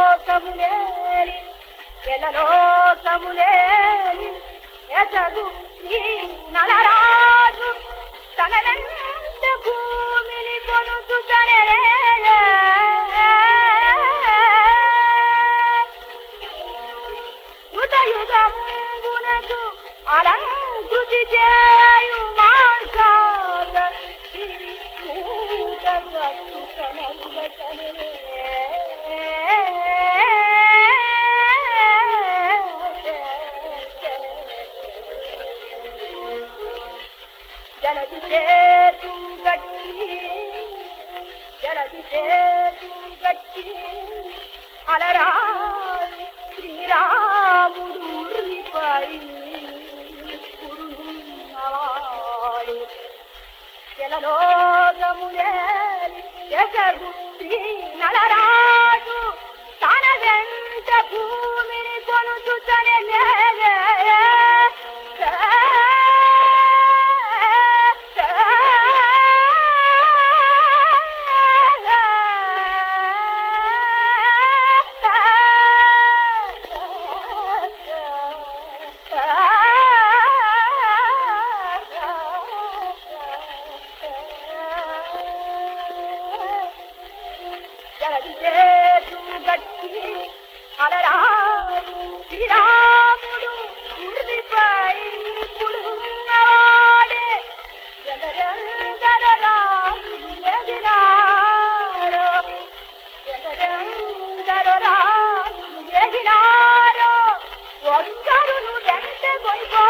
ఎనలోకములేని ఎనలోకములేని ఎసగు నీ నలరాజు తననంత భూమిని కొనుకు తనరే యుగ యుగము جلي تون جر ڏسي تون ار జలలోకములేలి ఎసగుత్తి నల గట్టి అలరాడు శ్రీరాముడు ఉడిపై పుడువాడే జగరంగరాడు ఎగిరాడు జగరంగరాడు ఎగిరాడు ఒక్కరును ఎంత కొనుకో